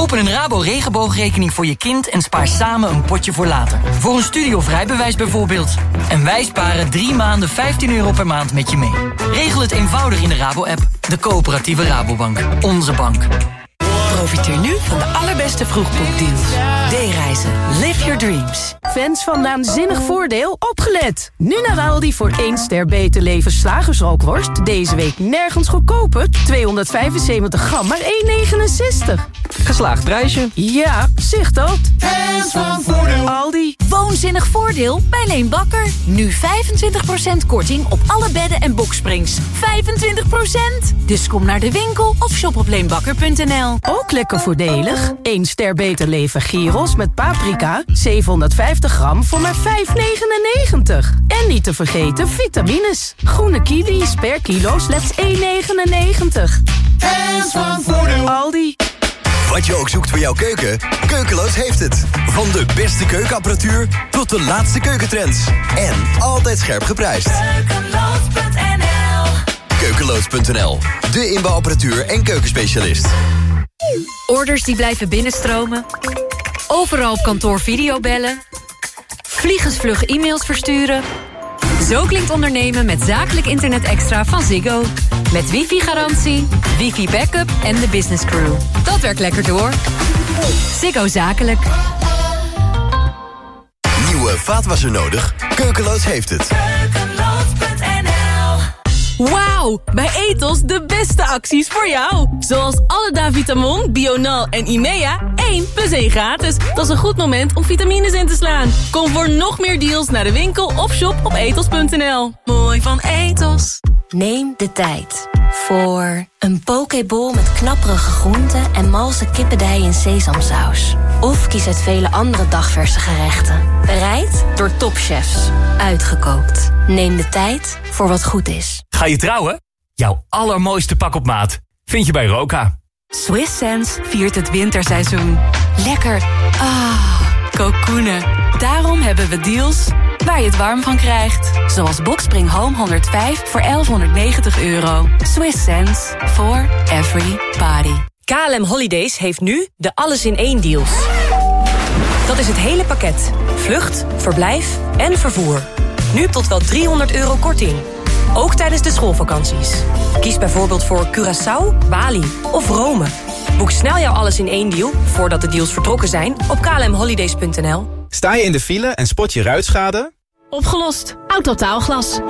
Open een Rabo regenboogrekening voor je kind en spaar samen een potje voor later. Voor een studie of bijvoorbeeld. En wij sparen drie maanden 15 euro per maand met je mee. Regel het eenvoudig in de Rabo-app. De coöperatieve Rabobank. Onze bank. Profiteer nu van de allerbeste vroegboekdeals. D-reizen. Live your dreams. Fans van Naanzinnig Voordeel, opgelet! Nu naar Aldi voor 1 ster beter leven slagersrookworst. Deze week nergens goedkoper. 275 gram, maar 1,69. Geslaagd prijsje. Ja, zicht dat. Fans van Voordeel. Aldi. Woonzinnig voordeel bij Leen Bakker. Nu 25% korting op alle bedden en boksprings. 25%! Dus kom naar de winkel of shop op leenbakker.nl. Ook lekker voordelig. 1 ster beter leven gyros met paprika. 750 gram voor maar 5,99. En niet te vergeten vitamines. Groene kiwis per kilo slechts 1,99. Fans van Voordeel. Aldi. Wat je ook zoekt voor jouw keuken, Keukeloos heeft het. Van de beste keukenapparatuur tot de laatste keukentrends. En altijd scherp geprijsd. Keukeloos.nl Keukeloos.nl, de inbouwapparatuur en keukenspecialist. Orders die blijven binnenstromen. Overal op kantoor videobellen. Vliegensvlug e-mails versturen. Zo klinkt ondernemen met zakelijk internet extra van Ziggo. Met wifi-garantie, wifi-backup en de business crew. Dat werkt lekker door. Ziggo Zakelijk. Nieuwe vaatwasser nodig? Keukeloos heeft het. Wauw, bij Etos de beste acties voor jou. Zoals alle Davitamon, Bional en Imea, 1 plus 1 gratis. Dat is een goed moment om vitamines in te slaan. Kom voor nog meer deals naar de winkel of shop op etos.nl. Mooi van Etos. Neem de tijd voor een pokeball met knapperige groenten en malse kippendij in sesamsaus. Of kies uit vele andere dagverse gerechten. Bereid door topchefs. Uitgekookt. Neem de tijd voor wat goed is. Ga je trouwen? Jouw allermooiste pak op maat vind je bij Roka. Swiss Sense viert het winterseizoen. Lekker. Ah, kokoenen. Daarom hebben we deals waar je het warm van krijgt. Zoals Boxspring Home 105 voor 1190 euro. Swiss sense for every party. KLM Holidays heeft nu de alles in één deals. Dat is het hele pakket. Vlucht, verblijf en vervoer. Nu tot wel 300 euro korting. Ook tijdens de schoolvakanties. Kies bijvoorbeeld voor Curaçao, Bali of Rome. Boek snel jouw alles in één deal, voordat de deals vertrokken zijn, op klmholidays.nl. Sta je in de file en spot je ruitschade? Opgelost. Autotaalglas.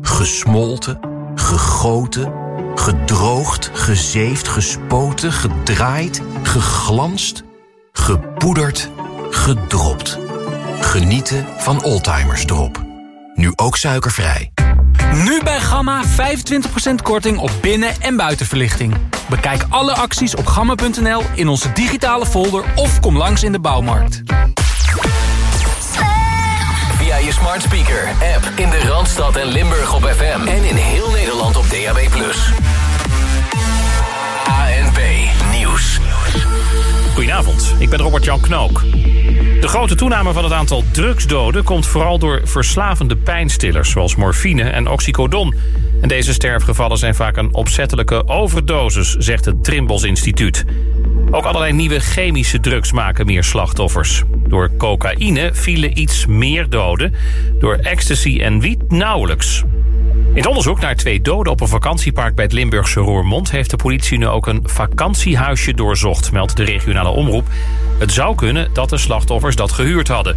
Gesmolten, gegoten, gedroogd, gezeefd, gespoten, gedraaid, geglanst, gepoederd, gedropt. Genieten van Oldtimers Drop. Nu ook suikervrij. Nu bij Gamma 25% korting op binnen- en buitenverlichting. Bekijk alle acties op gamma.nl in onze digitale folder of kom langs in de bouwmarkt. Je smart speaker, app in de Randstad en Limburg op FM en in heel Nederland op DAB+. ANP Nieuws. Goedenavond, ik ben Robert-Jan Knook. De grote toename van het aantal drugsdoden komt vooral door verslavende pijnstillers... zoals morfine en oxycodon. En deze sterfgevallen zijn vaak een opzettelijke overdosis, zegt het Trimbos Instituut. Ook allerlei nieuwe chemische drugs maken meer slachtoffers. Door cocaïne vielen iets meer doden, door ecstasy en wiet nauwelijks. In het onderzoek naar twee doden op een vakantiepark bij het Limburgse Roermond... heeft de politie nu ook een vakantiehuisje doorzocht, meldt de regionale omroep. Het zou kunnen dat de slachtoffers dat gehuurd hadden.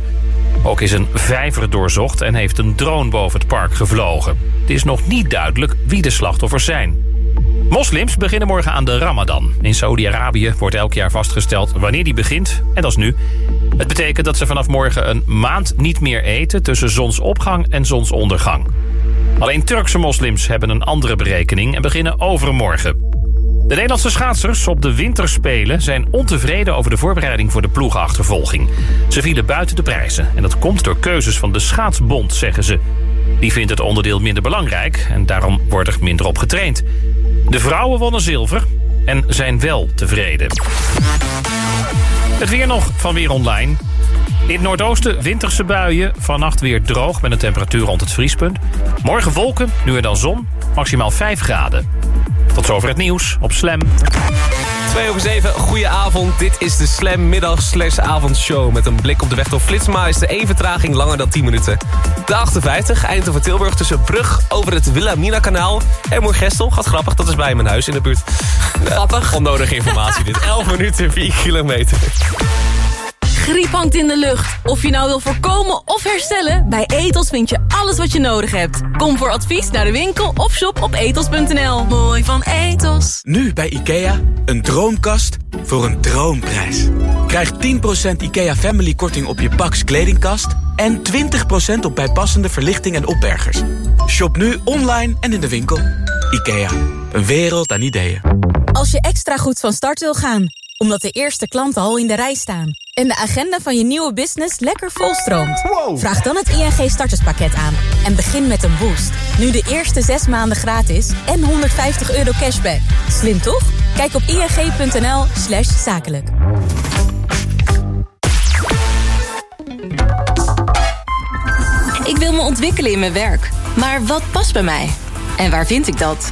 Ook is een vijver doorzocht en heeft een drone boven het park gevlogen. Het is nog niet duidelijk wie de slachtoffers zijn. Moslims beginnen morgen aan de Ramadan. In Saudi-Arabië wordt elk jaar vastgesteld wanneer die begint. En dat is nu. Het betekent dat ze vanaf morgen een maand niet meer eten... tussen zonsopgang en zonsondergang. Alleen Turkse moslims hebben een andere berekening... en beginnen overmorgen. De Nederlandse schaatsers op de winterspelen zijn ontevreden over de voorbereiding voor de ploegenachtervolging. Ze vielen buiten de prijzen en dat komt door keuzes van de schaatsbond, zeggen ze. Die vindt het onderdeel minder belangrijk en daarom wordt er minder op getraind. De vrouwen wonnen zilver en zijn wel tevreden. Het weer nog van Weer Online. In het noordoosten winterse buien, vannacht weer droog met een temperatuur rond het vriespunt. Morgen wolken, nu en dan zon, maximaal 5 graden. Tot zover het nieuws op Slam. 2 over 7, goedenavond. Dit is de Slam middag slash avondshow... met een blik op de weg door Flitsma is de één vertraging langer dan 10 minuten. De 58, Eindhoven Tilburg tussen Brug over het Wilhelmina-kanaal... en Moergestel, gaat grappig, dat is bij mijn huis in de buurt. Grappig. Onnodige informatie dit. 11 minuten, 4 kilometer. Griep hangt in de lucht. Of je nou wil voorkomen of herstellen, bij Etos vind je alles wat je nodig hebt. Kom voor advies naar de winkel of shop op etos.nl. Mooi van Etos. Nu bij IKEA, een droomkast voor een droomprijs. Krijg 10% IKEA Family korting op je Pax kledingkast... en 20% op bijpassende verlichting en opbergers. Shop nu online en in de winkel. IKEA, een wereld aan ideeën. Als je extra goed van start wil gaan, omdat de eerste klanten al in de rij staan... en de agenda van je nieuwe business lekker volstroomt... vraag dan het ING starterspakket aan en begin met een boost. Nu de eerste zes maanden gratis en 150 euro cashback. Slim toch? Kijk op ing.nl slash zakelijk. Ik wil me ontwikkelen in mijn werk. Maar wat past bij mij? En waar vind ik dat?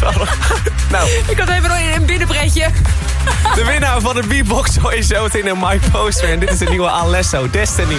toevallig. nou, Ik had even nog een binnenbretje. de winnaar van de beatbox hoor je zo meteen in My Poster. En dit is de nieuwe Alesso, Destiny.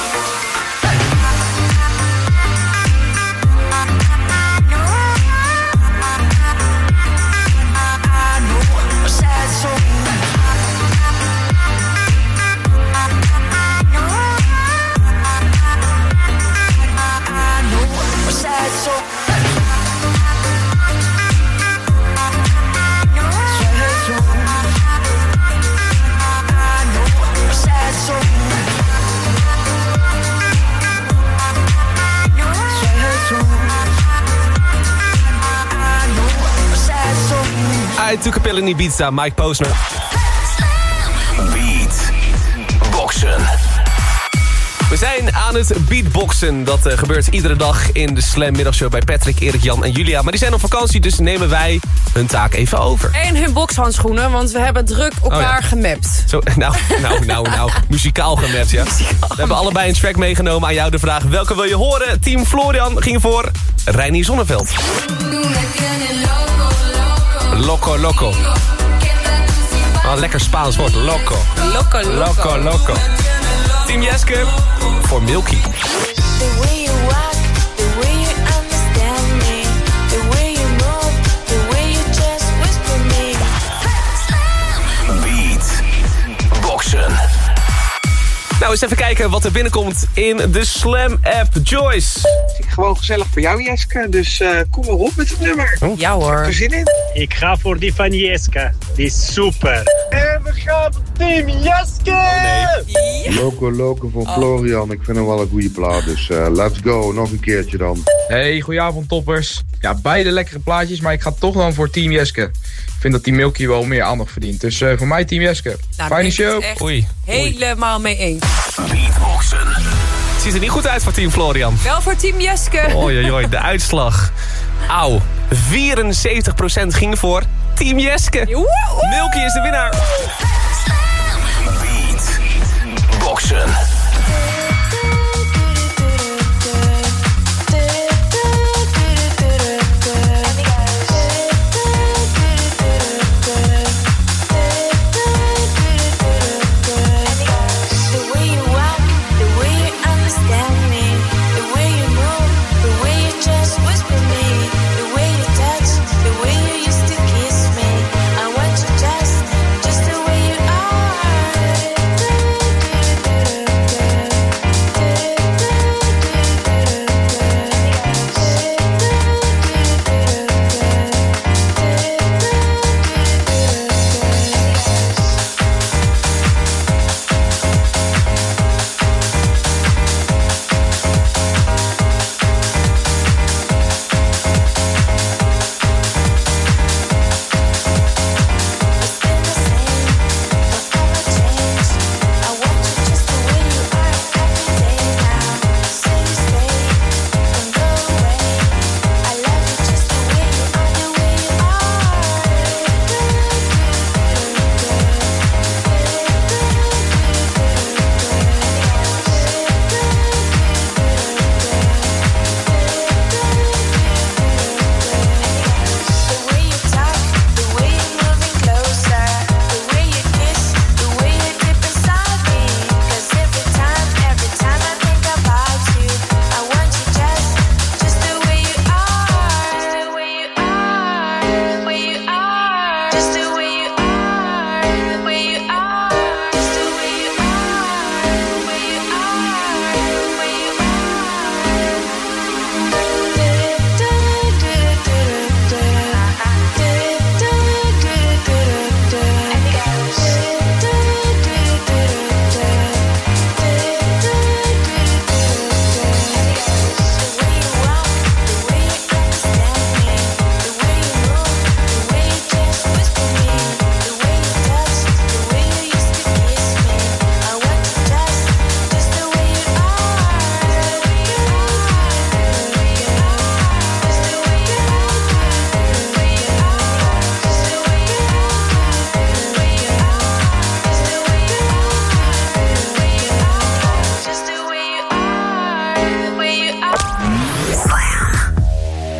Toekapel in Ibiza, Mike Posner. Beat. Boxen. We zijn aan het beatboxen. Dat eh, gebeurt iedere dag in de Slam Middagshow bij Patrick, Erik, Jan en Julia. Maar die zijn op vakantie, dus nemen wij hun taak even over. En hun bokshandschoenen, want we hebben druk elkaar Oh ja. gemapt. Zo, nou, nou, nou, nou. Muzikaal gemapt, ja. We hebben allebei een track meegenomen. Aan jou de vraag, welke wil je horen? Team Florian ging voor Reinier Zonneveld. Loco, loco. Oh, lekker Spaans woord. Loco. Loco, Loco, loco. Team Jeske voor Milky. The way you walk, the way you understand me, the way you move, the way you just whisper me. Beat. Boxen. Nou, eens even kijken wat er binnenkomt in de Slam-app. Joyce. Gewoon gezellig voor jou, Jeske. Dus eh, kom maar op met het nummer. Ja hoor. Er zin in. Ik ga voor die van Jeska. Die is super. En we gaan voor Team Jeske! Loco Loco van Florian, ik vind hem wel een goede plaat. Dus eh, let's go, nog een keertje dan. Hey, goedenavond toppers. Ja, beide lekkere plaatjes, maar ik ga toch dan voor Team Jeske. Ik vind dat die Milky wel meer aandacht verdient. Dus eh, voor mij Team Jeske. Nou, Fijne ik show. Oei. Helemaal mee eens. Beatboxen. Het ziet er niet goed uit voor Team Florian. Wel voor Team Jeske. Oei, oei, oei, de uitslag. Auw, 74% ging voor Team Jeske. Milky is de winnaar. Beat. Boxen.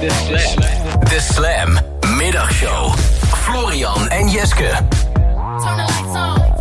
De Slam. De Slam. Middagshow. Florian en Jeske. Turn the lights on.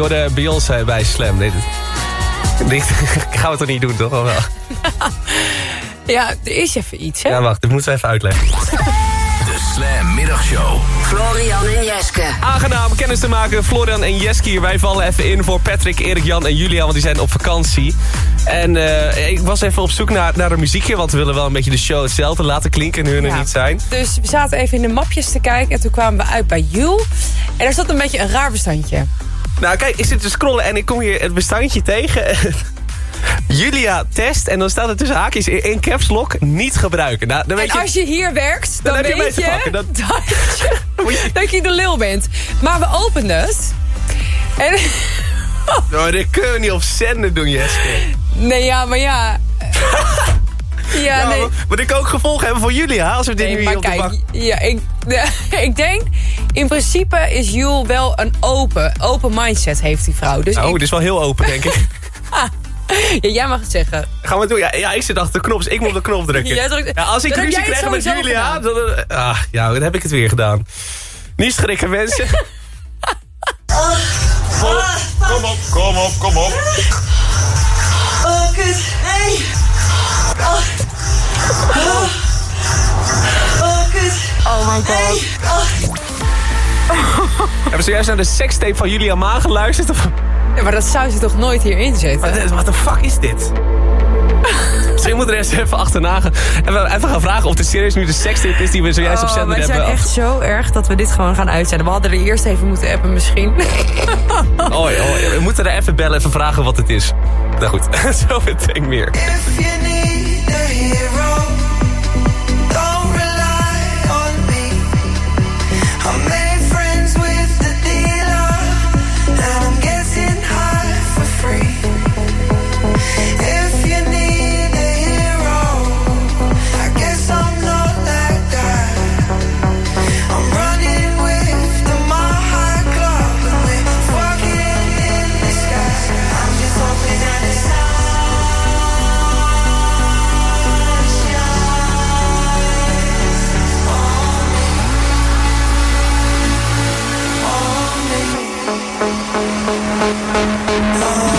Hoorde Beyoncé bij Slam. Dit, dit gaan we toch niet doen, toch? Wel? Ja, er is even iets, hè? Ja, wacht, dit moeten we even uitleggen. De Slam Middagshow. Florian en Jeske. Aangenaam kennis te maken, Florian en Jeski hier. Wij vallen even in voor Patrick, Erik, Jan en Julia, want die zijn op vakantie. En eh, ik was even op zoek naar, naar een muziekje, want we willen wel een beetje de show hetzelfde laten klinken nu we er niet zijn. Dus we zaten even in de mapjes te kijken en toen kwamen we uit bij You. En daar zat een beetje een raar bestandje. Nou kijk, ik zit te scrollen en ik kom hier het bestandje tegen. Julia test en dan staat er tussen haakjes in, in caps lock niet gebruiken. Nou, dan weet En je, als je hier werkt, dan, je weet je pakken. Dat- dat, je, dat je de lul bent. Maar we openden het. En, oh, dit kunnen we niet op zenden doen, Jeske. nee, ja, maar ja... Ja, Nou, nee. Moet ik ook gevolgen hebben voor Julia als we dit Nee, nu maar hier op de kijk, ja, ik, ik denk, in principe is Jul wel een open, open mindset heeft die vrouw. Dus Nou, ik, dit is wel heel open, denk ik. ja, jij mag het zeggen. Gaan we het doen? Ja, ja, ik zit achter de knop, dus ik moet op de knop drukken. Jij drukt- ja, als ik ruzie krijg met Julia, dan, eh, ah, ja, dan heb ik het weer gedaan. Niet schrikken, mensen. Kom op, kom op, kom op. Oh, kut. Hey. Oh. Oh. Oh, kut. Oh my god. Hebben ze juist naar de sekstape van Julia Maan geluisterd? Of... Ja, maar dat zou ze toch nooit hierin zetten? Wat de fuck is dit? Misschien moeten we er eens even achterna gaan. Even, even gaan vragen of het serieus nu de sekstape is die we zojuist op Oh, zender wij hebben. zijn echt zo erg dat we dit gewoon gaan uitzenden. We hadden er eerst even moeten appen misschien. Oh, oh, we moeten er even bellen, even vragen wat het is. Nou goed, zo meteen meer. If you need a hero, If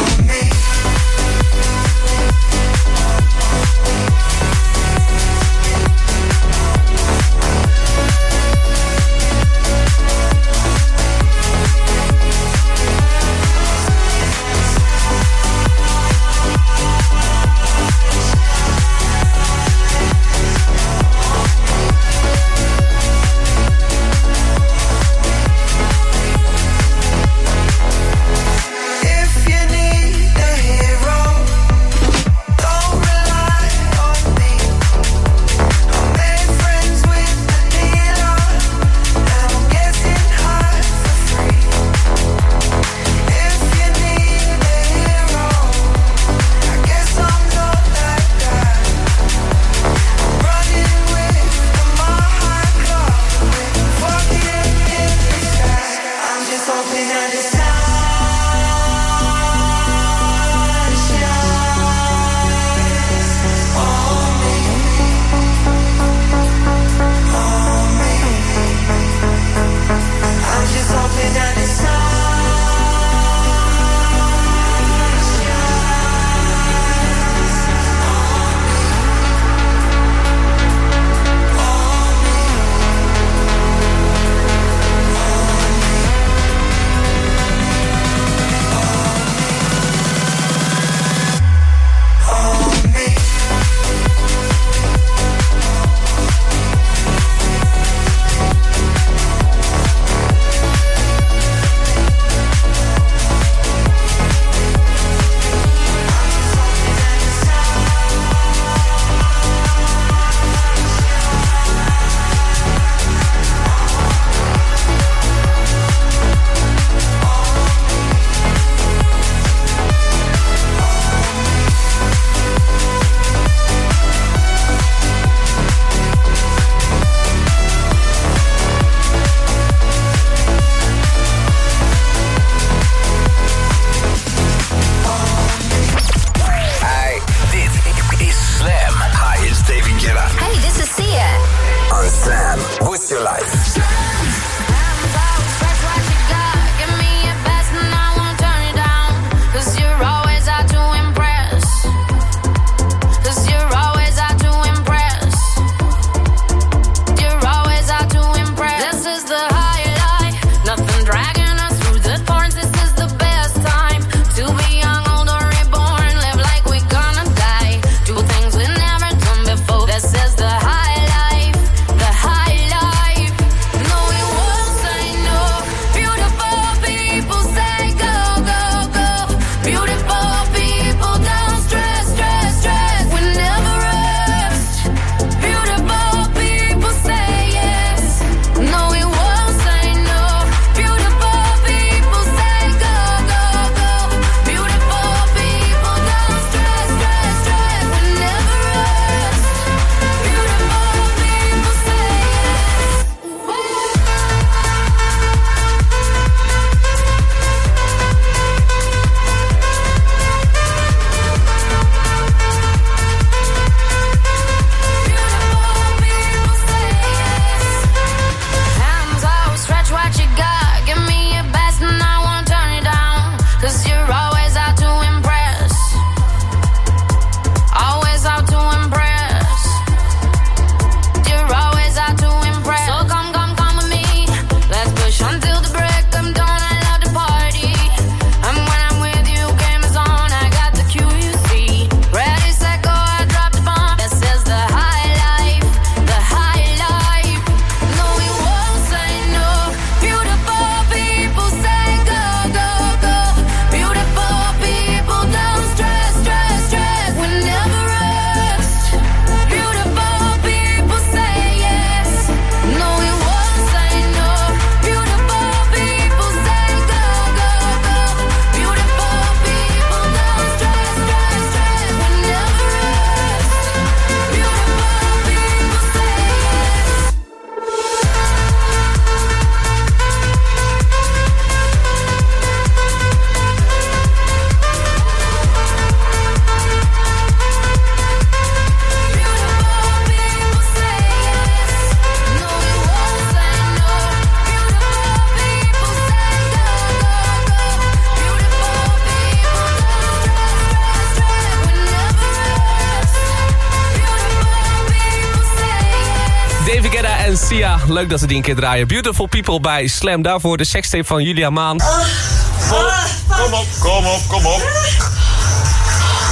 leuk dat ze die een keer draaien. Beautiful People bij Slam. Daarvoor de sekstape van Julia Maan. Kom op, kom op, kom op.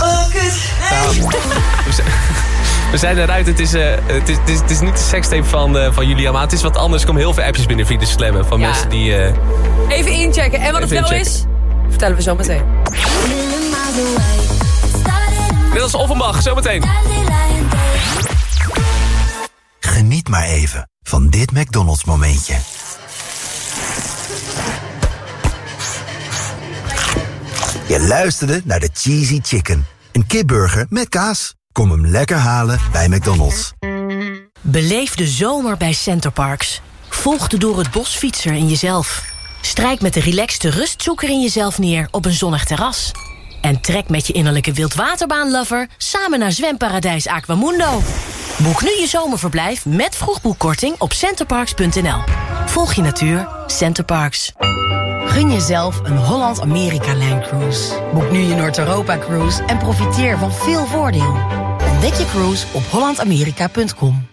Oh, kut. Nou, we zijn- we zijn eruit. Het is, eh, het is, het is, het is niet de sekstape van, eh, van Julia Maan. Het is wat anders. Er komen heel veel appjes binnen via de Slam. Van Ja. mensen die... eh, Even inchecken. En wat het wel is, vertellen we zo meteen. Dit is Offenbach, zometeen. Maar even van dit McDonald's momentje. Je luisterde naar de Cheesy Chicken. Een kipburger met kaas. Kom hem lekker halen bij McDonald's. Beleef de zomer bij Centerparks. Volg de door het bos fietser in jezelf. Strijk met de relaxte rustzoeker in jezelf neer op een zonnig terras. En trek met je innerlijke wildwaterbaanlover samen naar zwemparadijs Aquamundo. Boek nu je zomerverblijf met vroegboekkorting op centerparks.nl. Volg je natuur, Centerparks. Gun jezelf een Holland-Amerika-lijncruise. Boek nu je Noord-Europa-cruise en profiteer van veel voordeel. Ontdek je cruise op hollandamerika.com.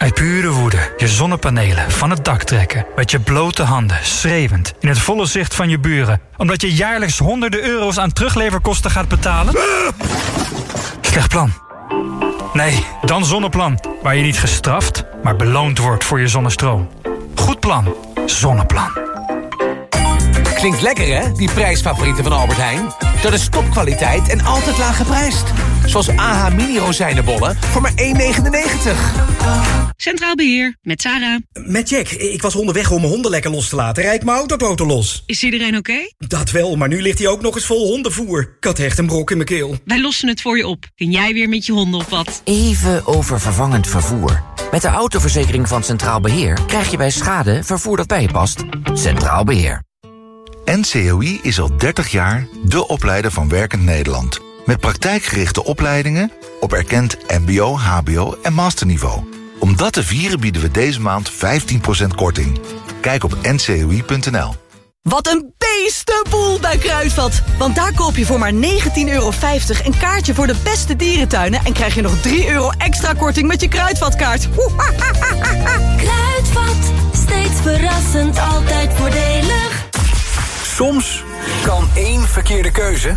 Uit pure woede je zonnepanelen van het dak trekken. Met je blote handen, schreeuwend, in het volle zicht van je buren. Omdat je jaarlijks honderden euro's aan terugleverkosten gaat betalen? Slecht plan. Nee, dan Zonneplan. Waar je niet gestraft, maar beloond wordt voor je zonnestroom. Goed plan. Zonneplan. Klinkt lekker hè, die prijsfavorieten van Albert Heijn? Dat is topkwaliteit en altijd laag geprijsd. Zoals AH mini rozijnenbollen voor maar 1,99. Centraal Beheer, met Sarah. Met Jack. Ik was onderweg om mijn honden lekker los te laten. Rijd mijn autoboten los. Is iedereen oké? Dat wel, maar nu ligt hij ook nog eens vol hondenvoer. Ik had echt een brok in mijn keel. Wij lossen het voor je op. Kun jij weer met je honden op wat? Even over vervangend vervoer. Met de autoverzekering van Centraal Beheer krijg je bij schade vervoer dat bij je past. Centraal Beheer. NCOI is al 30 jaar de opleider van Werkend Nederland. Met praktijkgerichte opleidingen op erkend mbo, hbo en masterniveau. Om dat te vieren bieden we deze maand 15% korting. Kijk op ncoi.nl. Wat een beestenboel bij Kruidvat. Want daar koop je voor maar 19,50 euro een kaartje voor de beste dierentuinen... en krijg je nog 3 euro extra korting met je Kruidvatkaart. Kruidvat, steeds verrassend, altijd voordelig. Soms kan één verkeerde keuze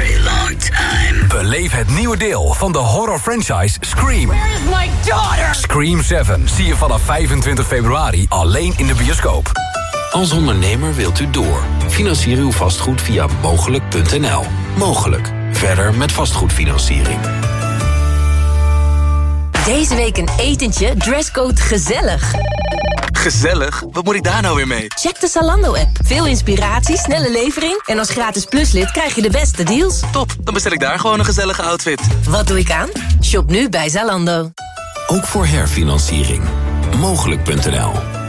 time. Beleef het nieuwe deel van de horror franchise Scream. Where's my daughter? Scream 7 zie je vanaf 25 februari alleen in de bioscoop. Als ondernemer wilt u door. Financier uw vastgoed via mogelijk.nl. Mogelijk. Verder met vastgoedfinanciering. Deze week een etentje, dresscode gezellig. Gezellig? Wat moet ik daar nou weer mee? Check de Zalando-app. Veel inspiratie, snelle levering... en als gratis pluslid krijg je de beste deals. Top, dan bestel ik daar gewoon een gezellige outfit. Wat doe ik aan? Shop nu bij Zalando. Ook voor herfinanciering. Mogelijk.nl.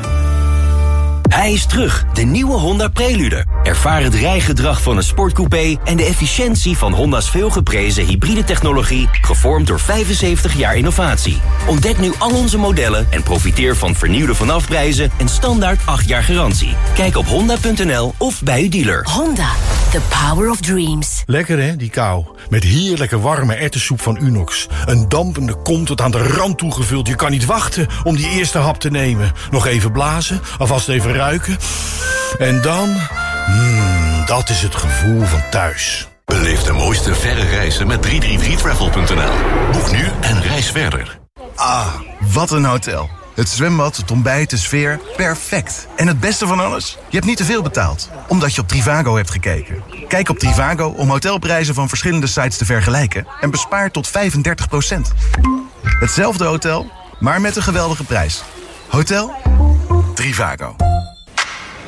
Hij is terug, de nieuwe Honda Prelude. Ervaar het rijgedrag van een sportcoupé en de efficiëntie van Honda's veelgeprezen hybride technologie, gevormd door 75 jaar innovatie. Ontdek nu al onze modellen en profiteer van vernieuwde vanafprijzen en standaard 8 jaar garantie. Kijk op honda.nl of bij uw dealer. Honda, the power of dreams. Lekker hè, die kou. Met heerlijke warme ertessoep van Unox. Een dampende kom tot aan de rand toegevuld. Je kan niet wachten om die eerste hap te nemen. Nog even blazen, alvast even ruiken. En dan, hmm, dat is het gevoel van thuis. Beleef de mooiste verre reizen met 333travel.nl. Boek nu en reis verder. Ah, wat een hotel. Het zwembad, het ontbijt, de sfeer, perfect. En het beste van alles? Je hebt niet te veel betaald, omdat je op Trivago hebt gekeken. Kijk op Trivago om hotelprijzen van verschillende sites te vergelijken... en bespaar tot 35% Hetzelfde hotel, maar met een geweldige prijs. Hotel Trivago.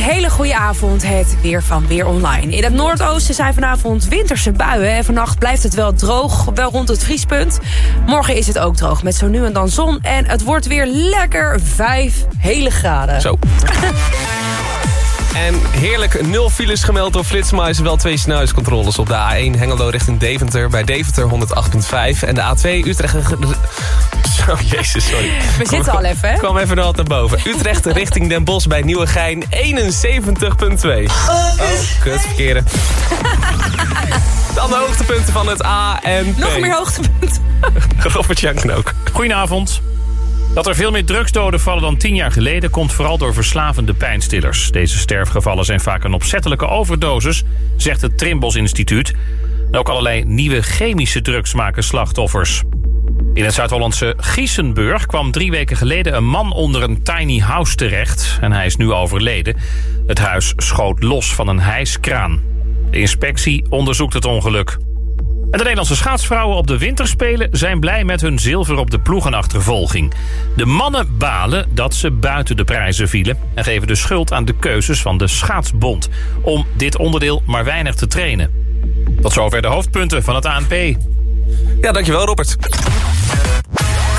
Hele goede avond, het weer van Weer Online. In het Noordoosten zijn vanavond winterse buien... en vannacht blijft het wel droog, wel rond het vriespunt. Morgen is het ook droog, met zo nu en dan zon... en het wordt weer lekker 5 hele graden. Zo. En heerlijk, nul files gemeld door Flitsmeister. Wel twee snelheidscontroles op de A1 Hengelo richting Deventer. Bij Deventer 108.5. En de A2 Utrecht... Zo, jezus, sorry. We zitten al even, hè? kwam even nog naar boven. Utrecht richting Den Bosch bij Nieuwegein 71.2. Oh, kut, verkeerde. Dan de hoogtepunten van het A en P. Nog meer hoogtepunten. Robert Jan Knook. Goedenavond. Dat er veel meer drugsdoden vallen dan tien jaar geleden... komt vooral door verslavende pijnstillers. Deze sterfgevallen zijn vaak een opzettelijke overdosis... zegt het Trimbos Instituut. En ook allerlei nieuwe chemische drugs maken slachtoffers. In het Zuid-Hollandse Giesenburg kwam drie weken geleden... een man onder een tiny house terecht en hij is nu overleden. Het huis schoot los van een hijskraan. De inspectie onderzoekt het ongeluk. En de Nederlandse schaatsvrouwen op de winterspelen zijn blij met hun zilver op de ploegenachtervolging. De mannen balen dat ze buiten de prijzen vielen en geven de schuld aan de keuzes van de schaatsbond om dit onderdeel maar weinig te trainen. Tot zover de hoofdpunten van het ANP. Ja, dankjewel Robert.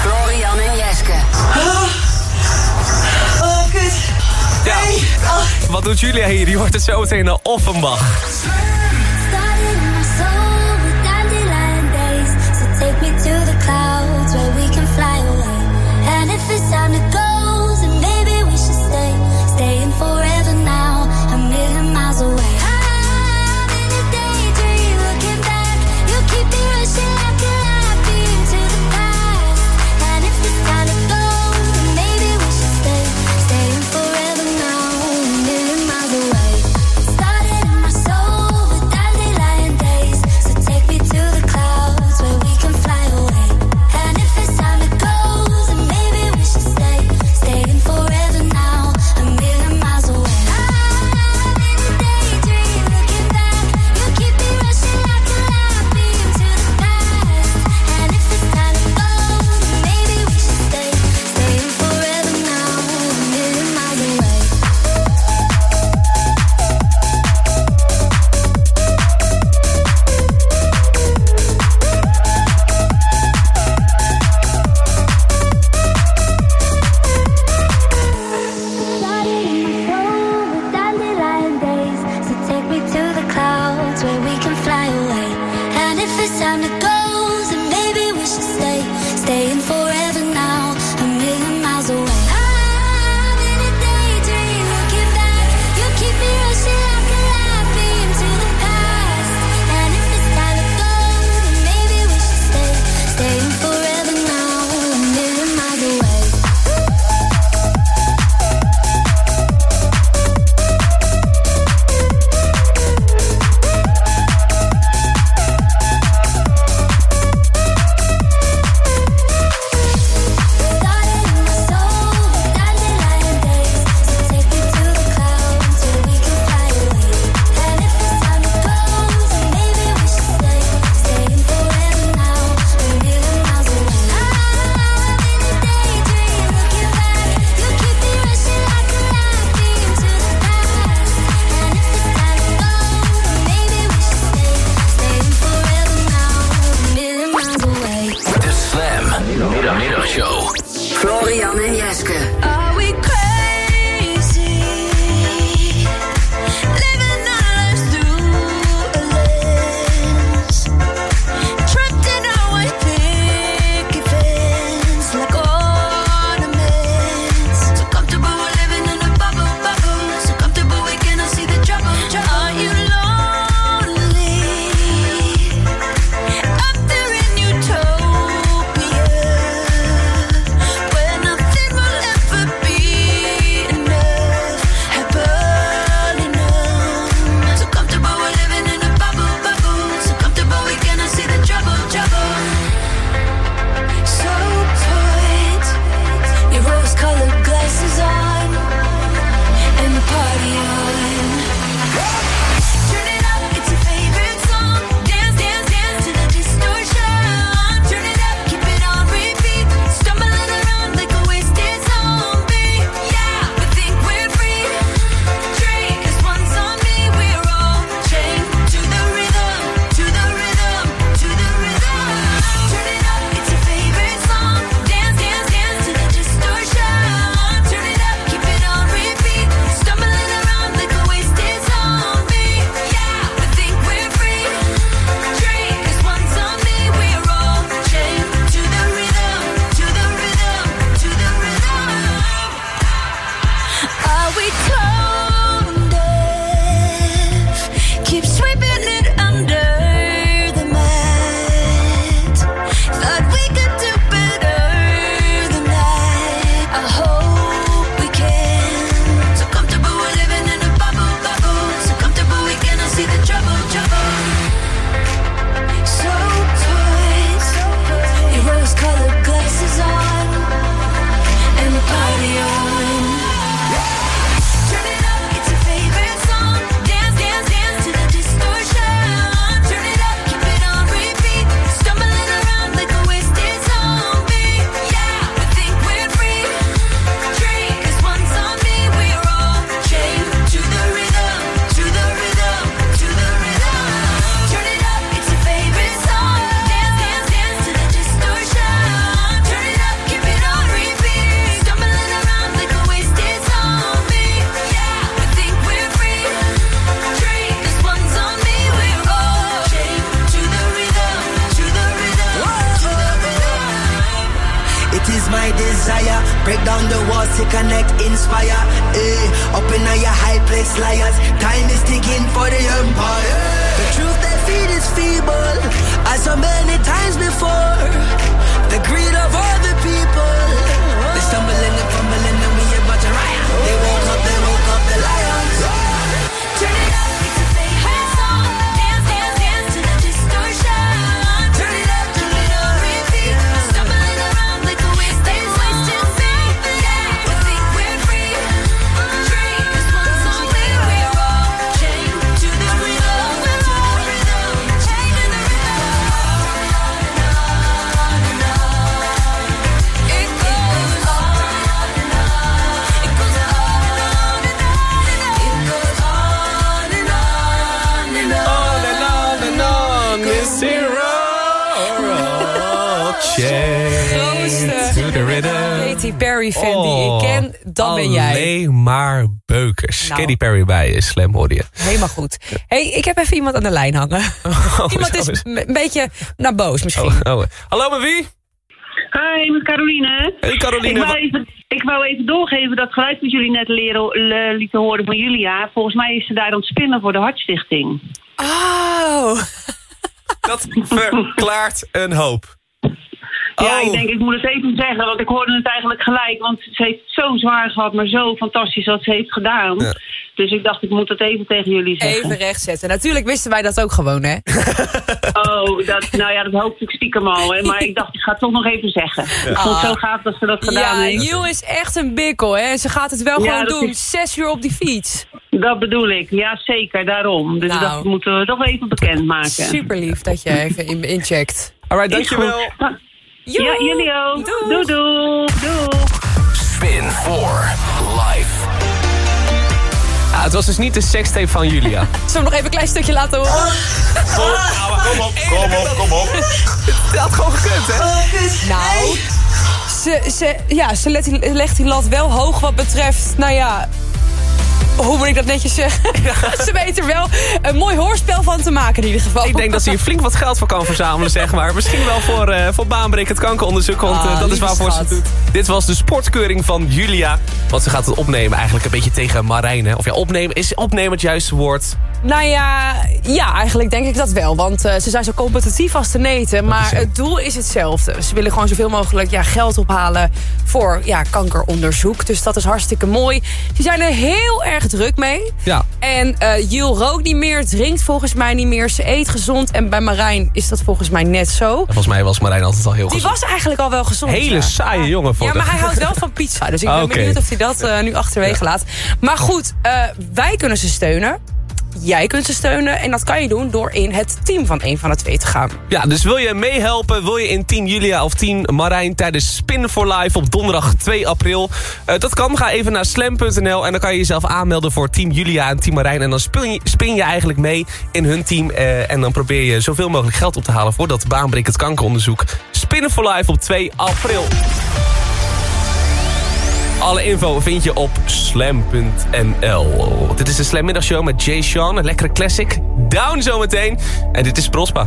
Florian en Jeske. Oh, kut. Ja. Wat doet Julia hier? Die hoort het zo meteen naar Offenbach. Florian en Jeske. Katy Perry fan die ik ken, dat ben jij. Oh, Alleen maar beukers. Nou. Katy Perry bij je, slam hoorde je. Helemaal goed. hey, ik heb even iemand aan de lijn hangen. iemand is een beetje naar boos misschien. Oh, oh. Hallo, met wie? Hi, met Caroline. Hey, Caroline. Ik wou, even, ik wou even doorgeven dat geluid dat jullie net leren, le- lieten horen van Julia. Volgens mij is ze daar aan het spinnen voor de Hartstichting. Oh. Dat verklaart een hoop. Ja, Oh. ik denk, ik moet het even zeggen, want ik hoorde het eigenlijk gelijk. Want ze heeft het zo zwaar gehad, maar zo fantastisch wat ze heeft gedaan. Dus ik dacht, ik moet het even tegen jullie zeggen. Even rechtzetten. Natuurlijk wisten wij dat ook gewoon, hè? Oh, dat, nou ja, dat hoopte ik stiekem al. Hè, maar ik dacht, ik ga het toch nog even zeggen. Ik vond het zo gaaf dat ze dat gedaan ja, heeft. Jill is echt een bikkel, hè? Ze gaat het wel Ja, gewoon dat doen. is- Zes uur op die fiets. Dat bedoel ik, ja zeker, daarom. Dus Nou. ik dacht, dat moeten we toch even bekendmaken. Super lief dat je even in, incheckt. Alright, Is Ja, jullie ook. Doei, doei. Doei. Spin for Life. Ah, het was dus niet de sekstape van Julia. Zullen we nog even een klein stukje laten horen? Kom op, kom op, kom op. Dat had gewoon gekund, hè? Nou, ze, ze, ja, ze die- legt die lat wel hoog wat betreft, nou ja... Hoe moet ik dat netjes zeggen? ze weet er wel een mooi hoorspel van te maken in ieder geval. Ik denk dat ze hier flink wat geld voor kan verzamelen, zeg maar. Misschien wel voor, eh voor baanbrekend kankeronderzoek, want Ah, eh, dat is waarvoor ze het doet. Dit was de sportkeuring van Julia. Want ze gaat het opnemen eigenlijk een beetje tegen Marijn. hè. Of ja, opnemen, is opnemen het juiste woord? Nou ja, ja, eigenlijk denk ik dat wel. Want eh, ze zijn zo competitief als te neten. Maar het doel is hetzelfde. Ze willen gewoon zoveel mogelijk ja, geld ophalen voor ja, kankeronderzoek. Dus dat is hartstikke mooi. Ze zijn er heel erg druk mee. Ja. En eh Jill rookt niet meer, drinkt volgens mij niet meer. Ze eet gezond. En bij Marijn is dat volgens mij net zo. Volgens mij was Marijn altijd al heel Die gezond. was eigenlijk al wel gezond. Hele ja. saaie jongen Ja, maar hij houdt wel van pizza. Dus ik ben oké. benieuwd of hij dat eh, nu achterwege laat. Maar goed, eh, wij kunnen ze steunen. Jij kunt ze steunen. En dat kan je doen door in het team van een van de twee te gaan. Ja, dus wil je meehelpen? Wil je in Team Julia of Team Marijn tijdens Spin for Life op donderdag 2 april? Eh, dat kan. Ga even naar slam.nl en dan kan je jezelf aanmelden voor Team Julia en Team Marijn. En dan spin je, spin je eigenlijk mee in hun team. eh, en dan probeer je zoveel mogelijk geld op te halen voor dat baanbrekend kankeronderzoek. Spinnen for Life op 2 april. Alle info vind je op slam.nl. Dit is de Slam Middagshow met Jay Sean. Een lekkere classic. Down zometeen. En dit is Prospa.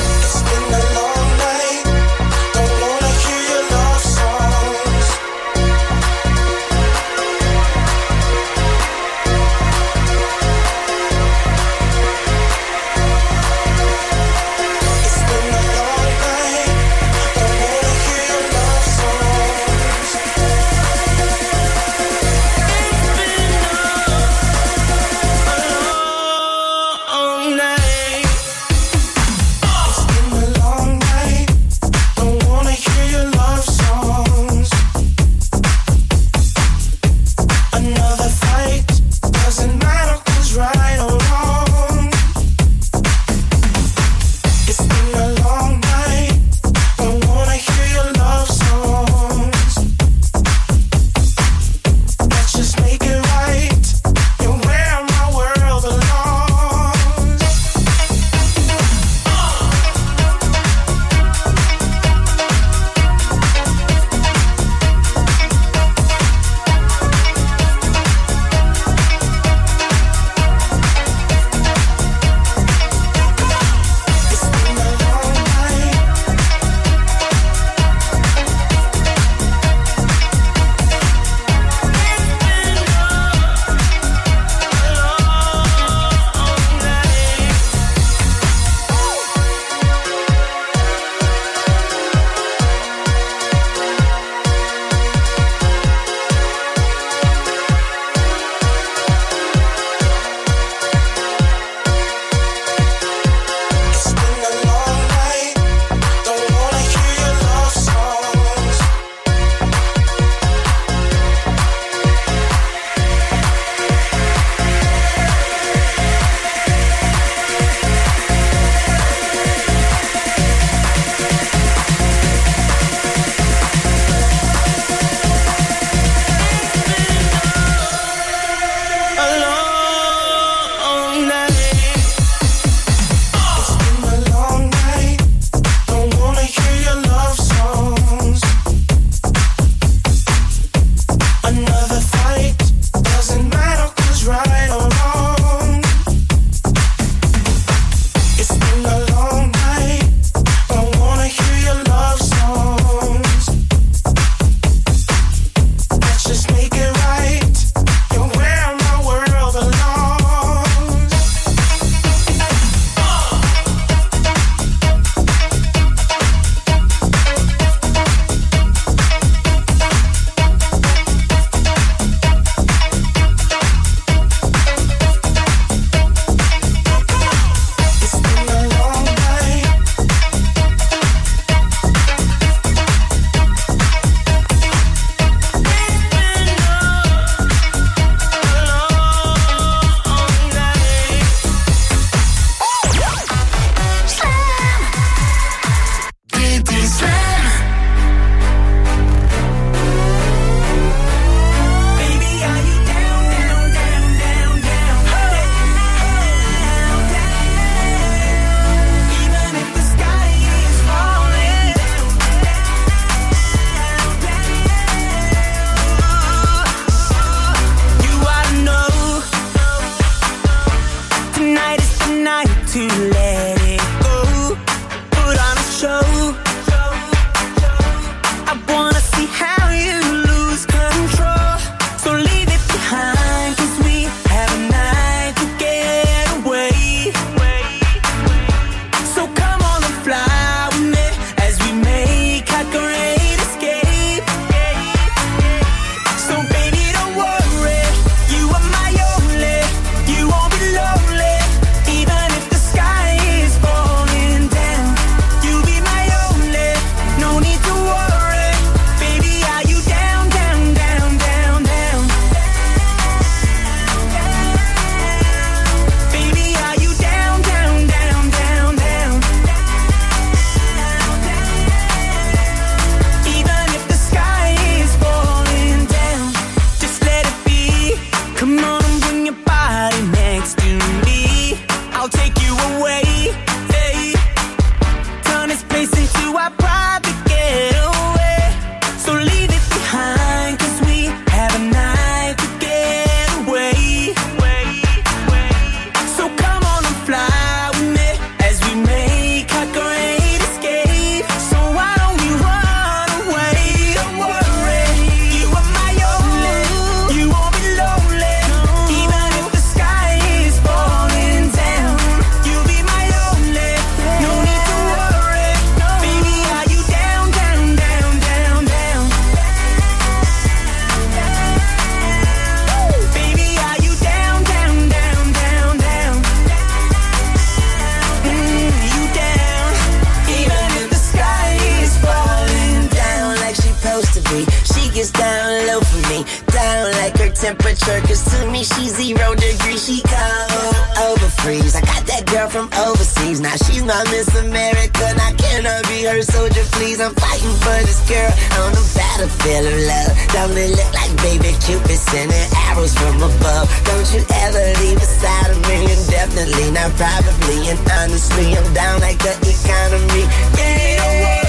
Please? I'm fighting for this girl on the battlefield of love. Don't it look like baby Cupid sending arrows from above? Don't you ever leave aside of me indefinitely, not probably. And honestly, I'm down like the economy. Yeah.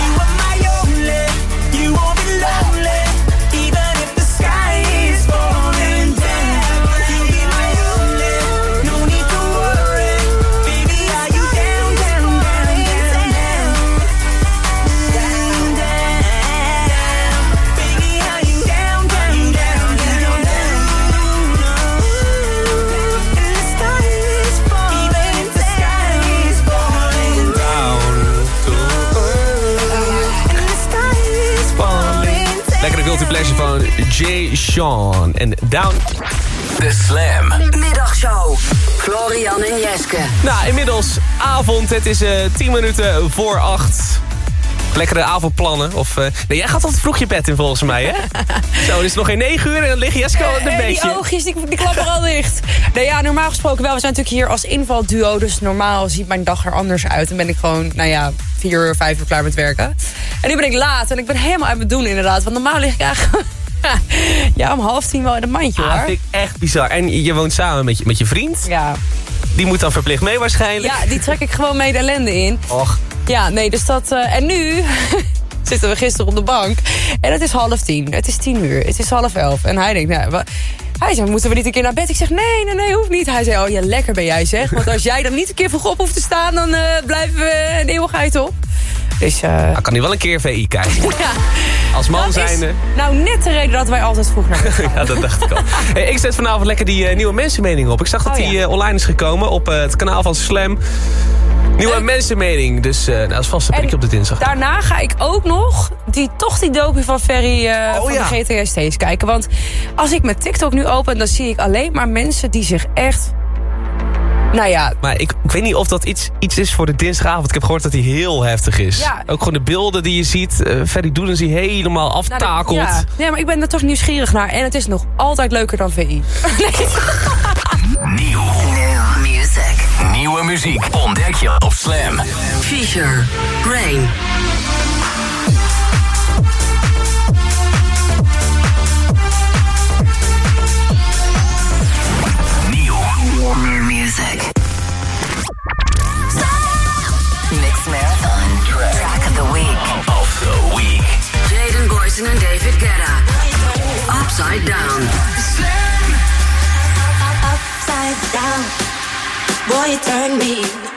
You are my only. You won't be lonely. Guilty pleasure van Jay Sean. En Down. De Slam. Middagshow. Florian en Jeske. Nou, inmiddels avond. Het is eh 10 minuten voor 8. Lekkere avondplannen. Of, eh, nee, jij gaat altijd vroeg je bed in volgens mij, hè? Zo, het is nog geen 9 uur en dan lig Jeske al in een Eh, beetje. Die oogjes, die, die klappen al dicht. Nee, ja, normaal gesproken wel. We zijn natuurlijk hier als invalduo. Dus normaal ziet mijn dag er anders uit. Dan ben ik gewoon, nou ja, vier uur, vijf uur klaar met werken. En nu ben ik laat. En ik ben helemaal uit mijn doen inderdaad. Want normaal lig ik eigenlijk... ja, om half tien wel in een mandje, Ah, hoor. vind ik echt bizar. En je woont samen met je, met je vriend. Ja. Die moet dan verplicht mee waarschijnlijk. Ja, die trek ik gewoon mee de ellende in. Och. Ja, nee, dus dat... eh, en nu zitten we gisteren op de bank. En het is half tien. Het is tien uur. Het is half elf. En hij denkt, nou... Hij zegt, moeten we niet een keer naar bed? Ik zeg, nee, nee, nee, hoeft niet. Hij zei, oh ja, lekker ben jij zeg. Want als jij dan niet een keer vroeg op hoeft te staan... dan eh, blijven we een eeuwigheid op. Dus Dan kan hij wel een keer VI kijken. ja, Als man zijnde. nou net de reden dat wij altijd vroeg naar bed gaan. Ja, dat dacht ik al. Hey, ik zet vanavond lekker die nieuwe mensenmening op. Ik zag dat Oh, die ja. online is gekomen op het kanaal van Slam. Nieuwe mensenmening. Dus eh, nou, dat is vast een prikje op de dinsdag. Daarna ga ik ook nog die, toch die docu van Ferry eh, van ja. de GTST eens kijken. Want als ik mijn TikTok nu open, dan zie ik alleen maar mensen die zich echt... Nou ja, Maar ik, ik weet niet of dat iets, iets is voor de dinsdagavond. Ik heb gehoord dat hij heel heftig is. Ja. Ook gewoon de beelden die je ziet. eh Ferry Doedens die helemaal nou, aftakelt. ja. Nee, maar ik ben er toch nieuwsgierig naar. En het is nog altijd leuker dan VI. Nieuw. Music. Nieuwe muziek ontdek je op Slam. Fisher. Rain. Nieuw. New music. Mixed Marathon. Track of the week. Of the week. Jaden Boyson and David Guetta. Upside down. Upside down. Boy, you turn me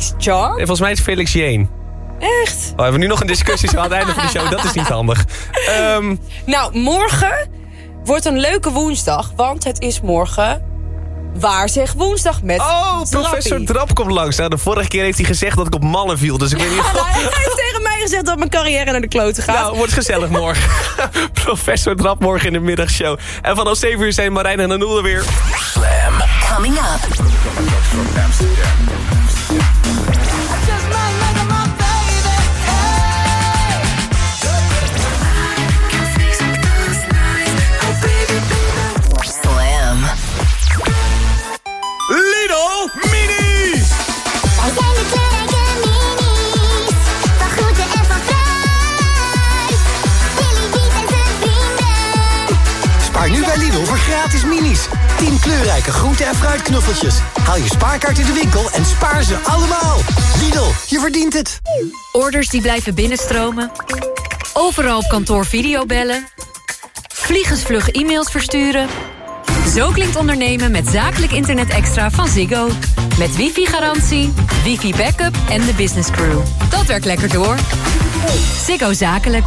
Felix John? Volgens mij is het Felix Jane. Echt? Oh, hebben we nu nog een discussie zo aan het einde van de show? Dat is niet handig. Ehm, Nou, morgen wordt een leuke woensdag, want het is morgen... Waar zeg woensdag met oh, professor Drap komt langs. Nou, de vorige keer heeft hij gezegd dat ik op mannen viel. Dus ik weet niet of... Hij heeft tegen mij gezegd dat mijn carrière naar de kloten gaat. Nou, wordt gezellig morgen. professor Drap morgen in de middagshow. En vanaf 7 uur zijn Marijn en Anoel er weer. Coming up. 10 kleurrijke groente- en fruitknuffeltjes. Haal je spaarkaart in de winkel en spaar ze allemaal. Lidl, je verdient het. Orders die blijven binnenstromen. Overal op kantoor videobellen. Vliegensvlug e-mails versturen. Zo klinkt ondernemen met zakelijk internet extra van Ziggo. Met wifi-garantie, wifi-backup en de business crew. Dat werkt lekker door. Ziggo Zakelijk.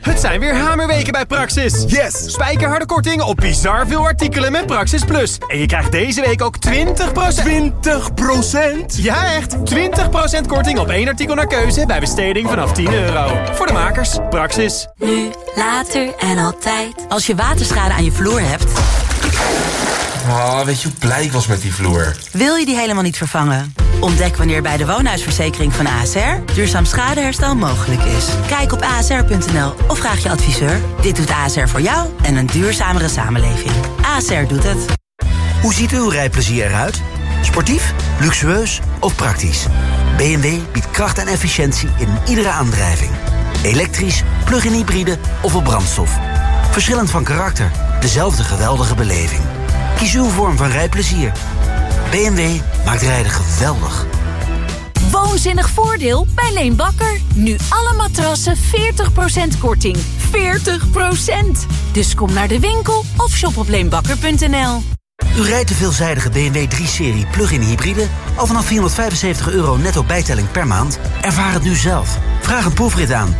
Het zijn weer hamerweken bij Praxis. Yes! Spijkerharde korting op bizar veel artikelen met Praxis Plus. En je krijgt deze week ook 20%... 20%? Ja, echt! 20% korting op één artikel naar keuze bij besteding vanaf 10 euro. Voor de makers, Praxis. Nu, later en altijd. Als je waterschade aan je vloer hebt... Oh, weet je hoe blij ik was met die vloer? Wil je die helemaal niet vervangen? Ontdek wanneer bij de woonhuisverzekering van ASR duurzaam schadeherstel mogelijk is. Kijk op asr.nl of vraag je adviseur. Dit doet ASR voor jou en een duurzamere samenleving. ASR doet het. Hoe ziet uw rijplezier eruit? Sportief, luxueus of praktisch? BMW biedt kracht en efficiëntie in iedere aandrijving. Elektrisch, plug-in hybride of op brandstof. Verschillend van karakter, dezelfde geweldige beleving. Kies uw vorm van rijplezier. BMW maakt rijden geweldig. Woon Woonzinnig voordeel bij Leen Bakker. Nu alle matrassen 40% korting. 40%! Dus kom naar de winkel of shop op leenbakker.nl. U rijdt de veelzijdige BMW 3-serie plug-in hybride... al vanaf 475 euro netto bijtelling per maand? Ervaar het nu zelf. Vraag een proefrit aan